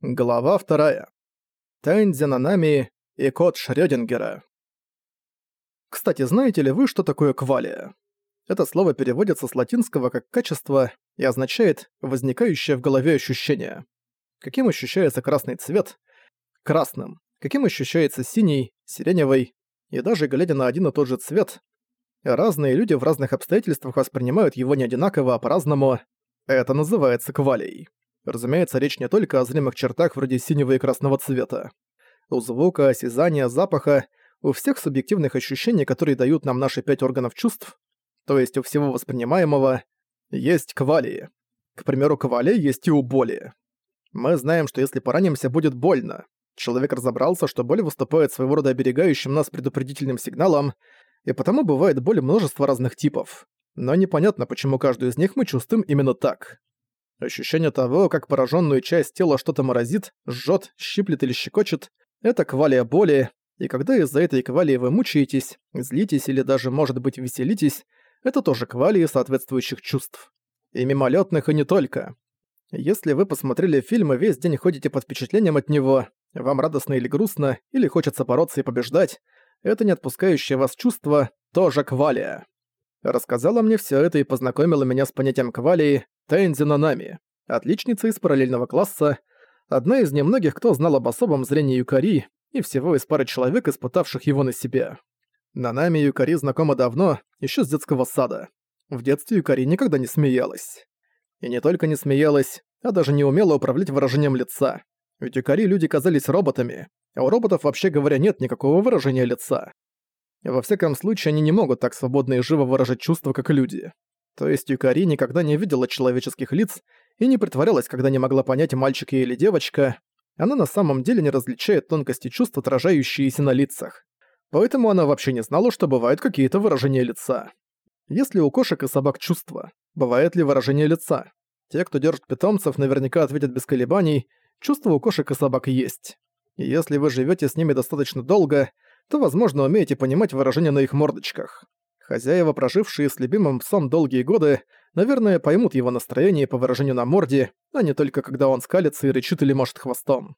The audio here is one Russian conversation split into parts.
Глава вторая. Тензи Нанами и кот Шрёдингера. Кстати, знаете ли вы, что такое квалия? Это слово переводится с латинского как «качество» и означает «возникающее в голове ощущение». Каким ощущается красный цвет? Красным. Каким ощущается синий, сиреневый. И даже глядя на один и тот же цвет, разные люди в разных обстоятельствах воспринимают его не одинаково, а по-разному. Это называется квалией. Разумеется, речь не только о зримых чертах вроде синего и красного цвета. У звука, осязания, запаха, у всех субъективных ощущений, которые дают нам наши пять органов чувств, то есть у всего воспринимаемого, есть квалии. К примеру, квалия есть и у боли. Мы знаем, что если поранимся, будет больно. Человек разобрался, что боль выступает своего рода оберегающим нас предупредительным сигналом, и потому бывает боль множества разных типов. Но непонятно, почему каждую из них мы чувствуем именно так. Ощущение того, как пораженную часть тела что-то морозит, жжет, щиплет или щекочет, это квалия боли, и когда из-за этой квалии вы мучаетесь, злитесь или даже, может быть, веселитесь, это тоже квалии соответствующих чувств. И мимолетных, и не только. Если вы посмотрели фильм и весь день ходите под впечатлением от него, вам радостно или грустно, или хочется бороться и побеждать, это не отпускающее вас чувство тоже квалия. Рассказала мне все это и познакомила меня с понятием квалии, Тензи Нанами, отличница из параллельного класса, одна из немногих, кто знал об особом зрении Юкари и всего из пары человек, испытавших его на себе. Нанами Юкари знакома давно, еще с детского сада. В детстве Юкари никогда не смеялась. И не только не смеялась, а даже не умела управлять выражением лица. Ведь Юкари люди казались роботами, а у роботов, вообще говоря, нет никакого выражения лица. Во всяком случае, они не могут так свободно и живо выражать чувства, как люди. То есть Юкари никогда не видела человеческих лиц и не притворялась, когда не могла понять, мальчик или девочка. Она на самом деле не различает тонкости чувств, отражающиеся на лицах. Поэтому она вообще не знала, что бывают какие-то выражения лица. Если у кошек и собак чувства, бывает ли выражение лица? Те, кто держит питомцев, наверняка ответят без колебаний, чувства у кошек и собак есть. И если вы живете с ними достаточно долго, то, возможно, умеете понимать выражения на их мордочках. Хозяева, прожившие с любимым псом долгие годы, наверное, поймут его настроение по выражению на морде, а не только когда он скалится и рычит или машет хвостом.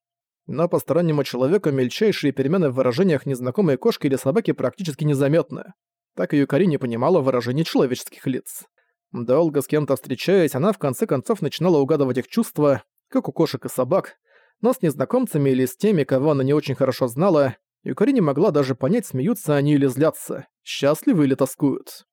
Но постороннему человеку мельчайшие перемены в выражениях незнакомой кошки или собаки практически незаметны. Так и Юкари не понимала выражений человеческих лиц. Долго с кем-то встречаясь, она в конце концов начинала угадывать их чувства, как у кошек и собак, но с незнакомцами или с теми, кого она не очень хорошо знала, Юкари не могла даже понять, смеются они или злятся, счастливы или тоскуют.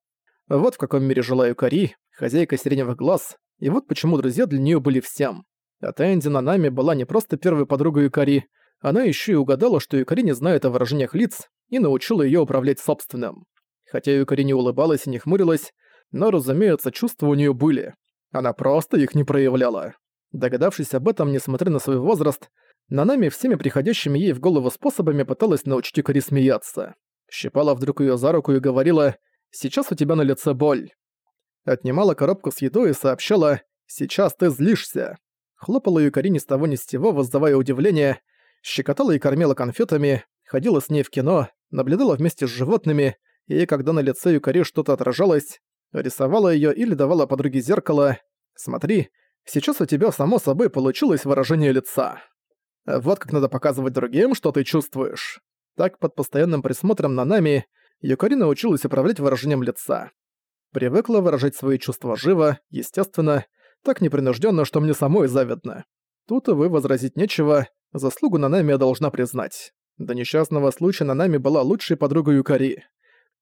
Вот в каком мире жила Юкари, хозяйка сиреневых глаз, и вот почему друзья для нее были всем. А Тэнди Нанами была не просто первой подругой Юкари, она еще и угадала, что Юкари не знает о выражениях лиц, и научила ее управлять собственным. Хотя Юкари не улыбалась и не хмурилась, но, разумеется, чувства у нее были. Она просто их не проявляла. Догадавшись об этом, несмотря на свой возраст, Нанами всеми приходящими ей в голову способами пыталась научить Икари смеяться. Щипала вдруг ее за руку и говорила «Сейчас у тебя на лице боль». Отнимала коробку с едой и сообщала «Сейчас ты злишься». Хлопала Юкари ни с того ни с сего, вызывая удивление, щекотала и кормила конфетами, ходила с ней в кино, наблюдала вместе с животными, и когда на лице Юкари что-то отражалось, рисовала ее или давала подруге зеркало «Смотри, сейчас у тебя само собой получилось выражение лица». Вот как надо показывать другим, что ты чувствуешь. Так, под постоянным присмотром на нами, Юкари научилась управлять выражением лица. Привыкла выражать свои чувства живо, естественно, так непринужденно, что мне самой завидно. Тут, увы, возразить нечего, заслугу Нанами я должна признать. До несчастного случая Нанами была лучшей подругой Юкари.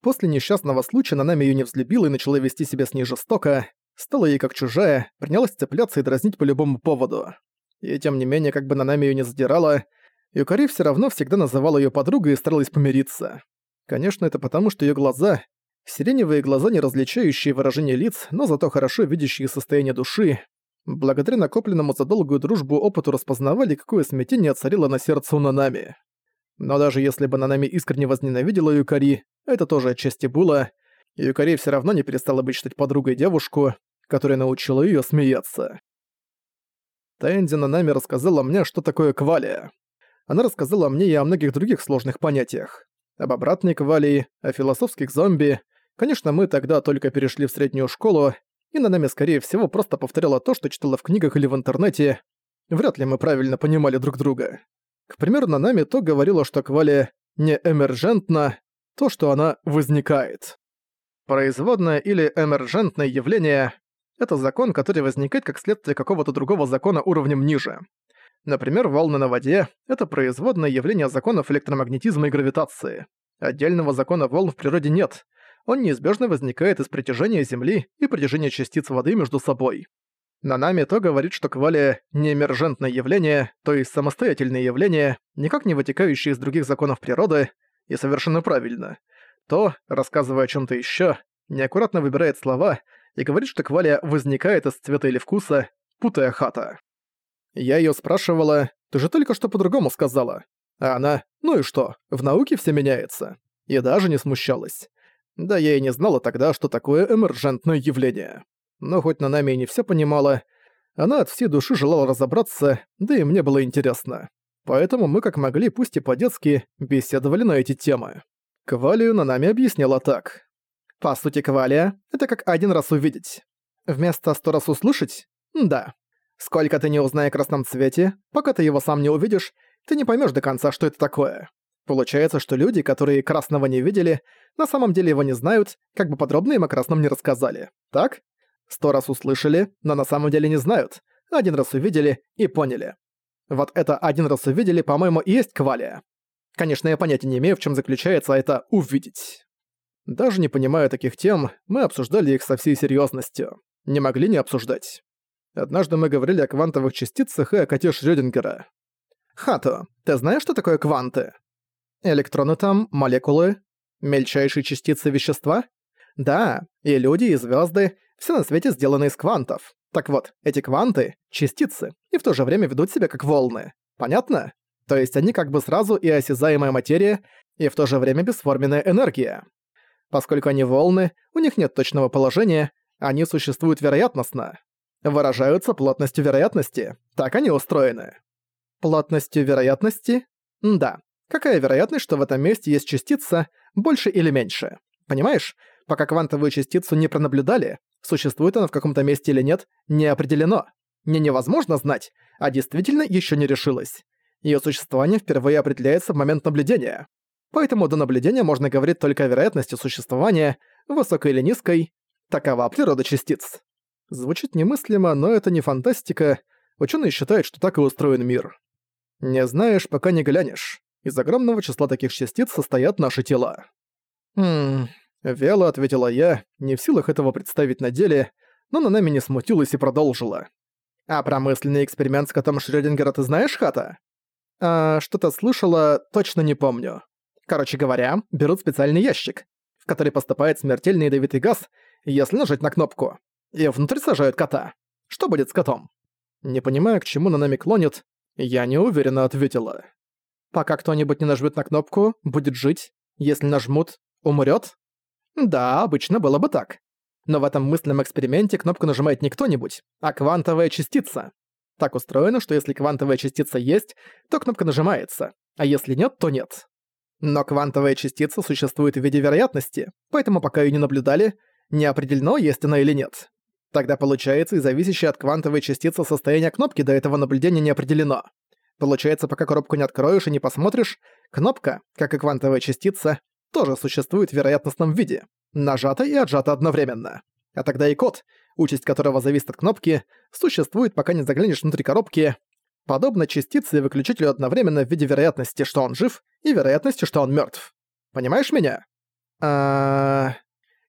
После несчастного случая Нанами её не взлюбила и начала вести себя с ней жестоко, стала ей как чужая, принялась цепляться и дразнить по любому поводу. И тем не менее, как бы Нанами её не задирала, Юкари всё равно всегда называла её подругой и старалась помириться. Конечно, это потому, что её глаза — сиреневые глаза, не различающие выражения лиц, но зато хорошо видящие состояние души, благодаря накопленному за долгую дружбу опыту распознавали, какое смятение царило на сердце у Нанами. Но даже если бы Нанами искренне возненавидела Юкари, это тоже отчасти было, Юкари всё равно не перестала бы считать подругой девушку, которая научила её смеяться. Тэнди Нанами рассказала мне, что такое квалия. Она рассказала мне и о многих других сложных понятиях. Об обратной квалии, о философских зомби. Конечно, мы тогда только перешли в среднюю школу, и Нанами, скорее всего, просто повторяла то, что читала в книгах или в интернете. вряд ли мы правильно понимали друг друга. К примеру, Нанами то говорила, что квали не эмержентна, то, что она возникает. Производное или эмержентное явление — это закон, который возникает как следствие какого-то другого закона уровнем ниже. Например, волны на воде — это производное явление законов электромагнетизма и гравитации. Отдельного закона волн в природе нет. Он неизбежно возникает из притяжения Земли и притяжения частиц воды между собой. Нанами то говорит, что квали — не эмержентное явление, то есть самостоятельное явление, никак не вытекающее из других законов природы, и совершенно правильно. То, рассказывая о чем то еще, неаккуратно выбирает слова и говорит, что квалия возникает из цвета или вкуса, путая хата. Я ее спрашивала, ты же только что по-другому сказала. А она, ну и что, в науке все меняется. И даже не смущалась. Да я и не знала тогда, что такое эмержентное явление но хоть на нами и не все понимала, она от всей души желала разобраться, да и мне было интересно. Поэтому мы как могли, пусть и по-детски, беседовали на эти темы. Квалию на нами объясняла так. По сути, квалия — это как один раз увидеть. Вместо сто раз услышать? Да. Сколько ты не узнай о красном цвете, пока ты его сам не увидишь, ты не поймешь до конца, что это такое. Получается, что люди, которые красного не видели, на самом деле его не знают, как бы подробно им о красном не рассказали. Так? Сто раз услышали, но на самом деле не знают. Один раз увидели и поняли. Вот это один раз увидели, по-моему, и есть квалия. Конечно, я понятия не имею, в чем заключается это «увидеть». Даже не понимая таких тем, мы обсуждали их со всей серьезностью. Не могли не обсуждать. Однажды мы говорили о квантовых частицах и о коте Шрёдингера. «Хато, ты знаешь, что такое кванты?» «Электроны там, молекулы, мельчайшие частицы вещества?» «Да, и люди, и звезды, все на свете сделано из квантов. Так вот, эти кванты — частицы, и в то же время ведут себя как волны. Понятно? То есть они как бы сразу и осязаемая материя, и в то же время бесформенная энергия. Поскольку они волны, у них нет точного положения, они существуют вероятностно. Выражаются плотностью вероятности. Так они устроены. Плотностью вероятности? Да. Какая вероятность, что в этом месте есть частица, больше или меньше? Понимаешь? Пока квантовую частицу не пронаблюдали, существует она в каком-то месте или нет, не определено. Не невозможно знать, а действительно еще не решилось. Ее существование впервые определяется в момент наблюдения. Поэтому до наблюдения можно говорить только о вероятности существования, высокой или низкой. Такова природа частиц. Звучит немыслимо, но это не фантастика. Ученые считают, что так и устроен мир. Не знаешь, пока не глянешь. Из огромного числа таких частиц состоят наши тела. Хм, Вяло ответила я, не в силах этого представить на деле, но на нами не смутилась и продолжила. «А промысленный эксперимент с котом Шрёдингера ты знаешь, Хата?» «А, что-то слышала, точно не помню. Короче говоря, берут специальный ящик, в который поступает смертельный ядовитый газ, если нажать на кнопку, и внутрь сажают кота. Что будет с котом?» Не понимая, к чему на нами клонит, я неуверенно ответила. «Пока кто-нибудь не нажмет на кнопку, будет жить. Если нажмут, умрет. Да, обычно было бы так. Но в этом мысленном эксперименте кнопку нажимает не кто-нибудь, а квантовая частица. Так устроено, что если квантовая частица есть, то кнопка нажимается, а если нет, то нет. Но квантовая частица существует в виде вероятности, поэтому пока ее не наблюдали, не определено, есть она или нет. Тогда получается и зависящее от квантовой частицы состояние кнопки до этого наблюдения не определено. Получается, пока коробку не откроешь и не посмотришь, кнопка, как и квантовая частица, тоже существует в вероятностном виде, нажато и отжато одновременно. А тогда и код, участь которого зависит от кнопки, существует, пока не заглянешь внутрь коробки, подобно частице и выключателю одновременно в виде вероятности, что он жив, и вероятности, что он мертв. Понимаешь меня? А...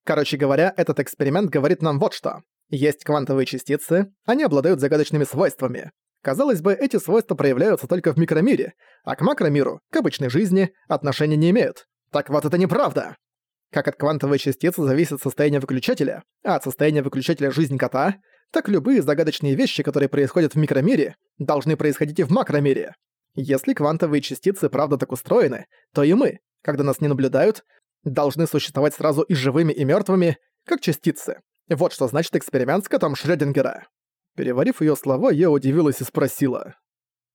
Короче говоря, этот эксперимент говорит нам вот что. Есть квантовые частицы, они обладают загадочными свойствами. Казалось бы, эти свойства проявляются только в микромире, а к макромиру, к обычной жизни, отношения не имеют. Так вот это неправда. Как от квантовой частицы зависит состояние выключателя, а от состояния выключателя жизнь кота, так любые загадочные вещи, которые происходят в микромире, должны происходить и в макромире. Если квантовые частицы правда так устроены, то и мы, когда нас не наблюдают, должны существовать сразу и живыми, и мертвыми, как частицы. Вот что значит эксперимент с котом Шрёдингера. Переварив ее слова, я удивилась и спросила.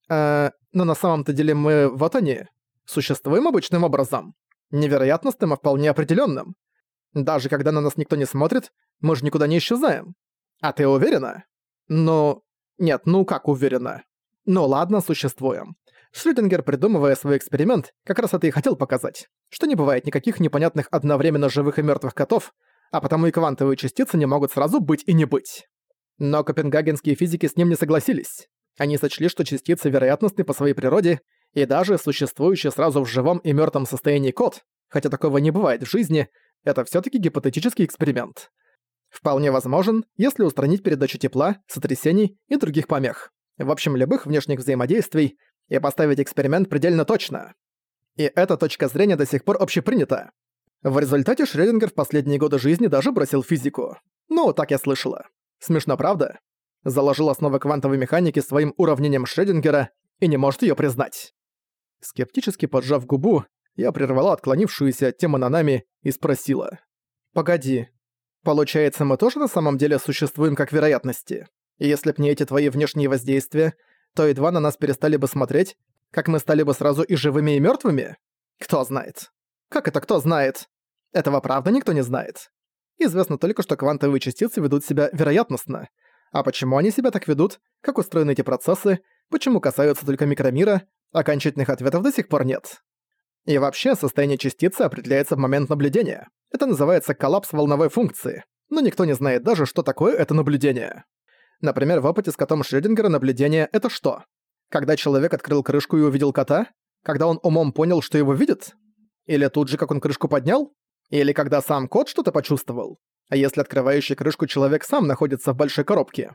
«А, но на самом-то деле мы в Атоне существуем обычным образом?» невероятностным, а вполне определенным. Даже когда на нас никто не смотрит, мы же никуда не исчезаем. А ты уверена? Ну... Нет, ну как уверена? Ну ладно, существуем. Шрёдингер, придумывая свой эксперимент, как раз это и хотел показать, что не бывает никаких непонятных одновременно живых и мертвых котов, а потому и квантовые частицы не могут сразу быть и не быть. Но копенгагенские физики с ним не согласились. Они сочли, что частицы вероятностны по своей природе, и даже существующий сразу в живом и мертвом состоянии кот, хотя такого не бывает в жизни, это все таки гипотетический эксперимент. Вполне возможен, если устранить передачу тепла, сотрясений и других помех. В общем, любых внешних взаимодействий, и поставить эксперимент предельно точно. И эта точка зрения до сих пор общепринята. В результате Шрёдингер в последние годы жизни даже бросил физику. Ну, так я слышала. Смешно, правда? Заложил основы квантовой механики своим уравнением Шрёдингера и не может её признать. Скептически поджав губу, я прервала отклонившуюся от темы Нанами и спросила. «Погоди, получается, мы тоже на самом деле существуем как вероятности? И если б не эти твои внешние воздействия, то едва на нас перестали бы смотреть, как мы стали бы сразу и живыми, и мёртвыми? Кто знает? Как это кто знает? Этого правда никто не знает. Известно только, что квантовые частицы ведут себя вероятностно. А почему они себя так ведут, как устроены эти процессы, почему касаются только микромира, окончательных ответов до сих пор нет. И вообще, состояние частицы определяется в момент наблюдения. Это называется коллапс волновой функции, но никто не знает даже, что такое это наблюдение. Например, в опыте с котом Шрёдингера наблюдение — это что? Когда человек открыл крышку и увидел кота? Когда он умом понял, что его видит? Или тут же, как он крышку поднял? Или когда сам кот что-то почувствовал? А если открывающий крышку человек сам находится в большой коробке?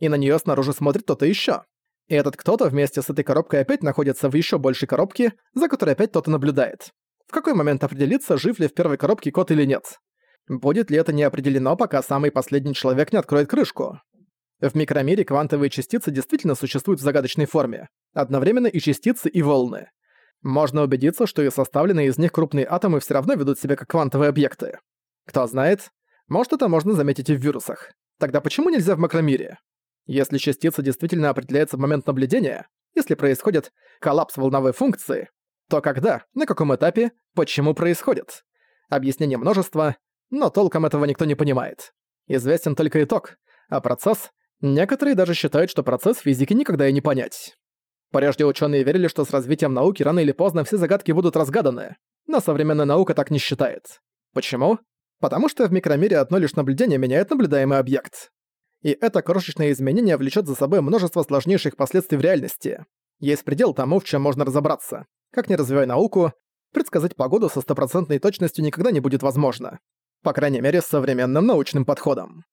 И на неё снаружи смотрит кто-то ещё. И этот кто-то вместе с этой коробкой опять находится в ещё большей коробке, за которой опять кто-то наблюдает. В какой момент определиться, жив ли в первой коробке кот или нет? Будет ли это не определено, пока самый последний человек не откроет крышку? В микромире квантовые частицы действительно существуют в загадочной форме. Одновременно и частицы, и волны. Можно убедиться, что и составленные из них крупные атомы все равно ведут себя как квантовые объекты. Кто знает, может это можно заметить и в вирусах. Тогда почему нельзя в макромире? Если частица действительно определяется в момент наблюдения, если происходит коллапс волновой функции, то когда, на каком этапе, почему происходит? Объяснение множества, но толком этого никто не понимает. Известен только итог, а процесс... Некоторые даже считают, что процесс физики никогда и не понять. Прежде ученые верили, что с развитием науки рано или поздно все загадки будут разгаданы, но современная наука так не считает. Почему? Потому что в микромире одно лишь наблюдение меняет наблюдаемый объект. И это крошечное изменение влечет за собой множество сложнейших последствий в реальности. Есть предел тому, в чем можно разобраться. Как не развивай науку, предсказать погоду со стопроцентной точностью никогда не будет возможно. По крайней мере, с современным научным подходом.